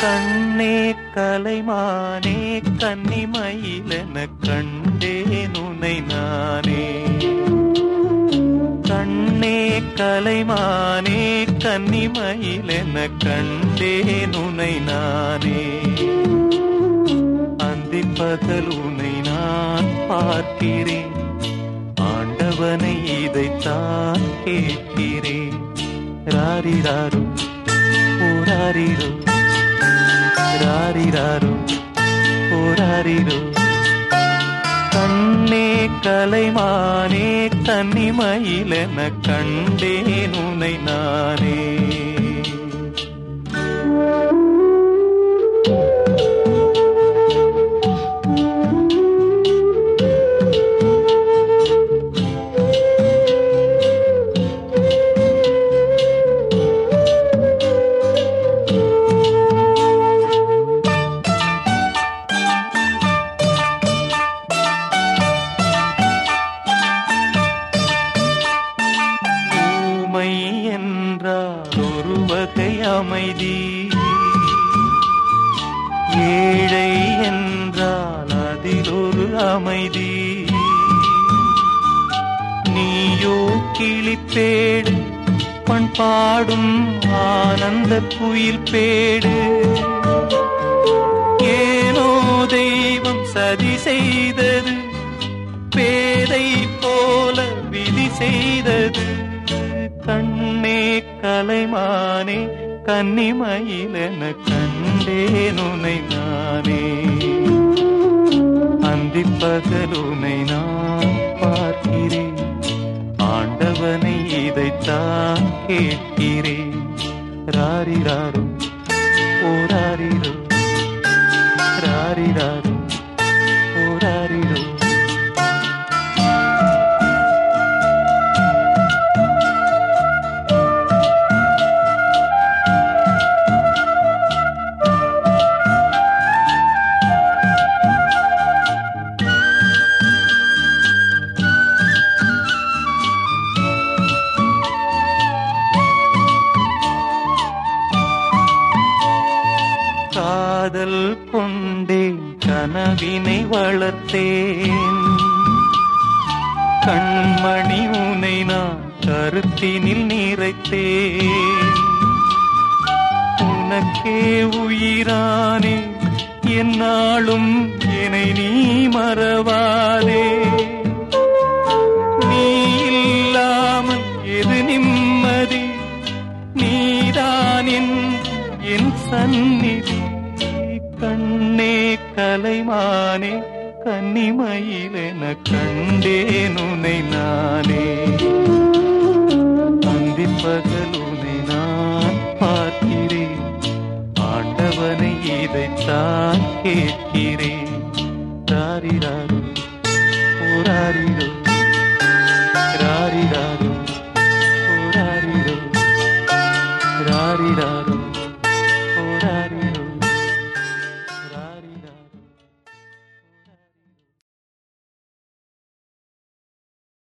கண்ணே கலைமானே கன்னிமயிலென கண்டேன் உனை நானே. கண்ணே கலைமானே கன்னிமயிலென கண்டேன் உனை நானே. அந்தி உனை நான் பார்க்கிறேன். ஆண்டவனை இதைத்தான் கேட்கிறேன். ராரிராரு ஓராரிரோ கண்ணே கலைமானே கன்னிமயிலென கண்டேன் உனை நானே. அமைதி ஏழை என்றால் அதில் ஒரு அமைதி. நீயோ கிளிப்பேடு பண்பாடும் ஆனந்த குயில் பேடு. ஏனோ தெய்வம் சதி செய்தது பேதை போல விதி செய்தது. கண்ணே கலைமானே கன்னிமயிலென கண்டேன் உனை நானே? அந்திப்பகலுனை நான் பார்க்கிறேன். ஆண்டவனை இதைத்தான் கேட்கிறேன். ராரிராரு ஓராரிரோ ராரிராரு. காதல் கொண்டேன் கனவினை வளர்த்தேன். கண்மணி உனை நான் கருத்தினில் நிறைத்தேன். உனக்கே உயிரானே என்னாலும் என்னை நீ மறவாதே. சந்நிதி கண்ணே கலைமானே கன்னிமயிலென கண்டேனுனை நானே. முந்தின் பகலுனை நான் பார்க்கிறேன் ஆண்டவனை இதைத்தான் கேட்கிறேன். தாரிராரு போராரிரோ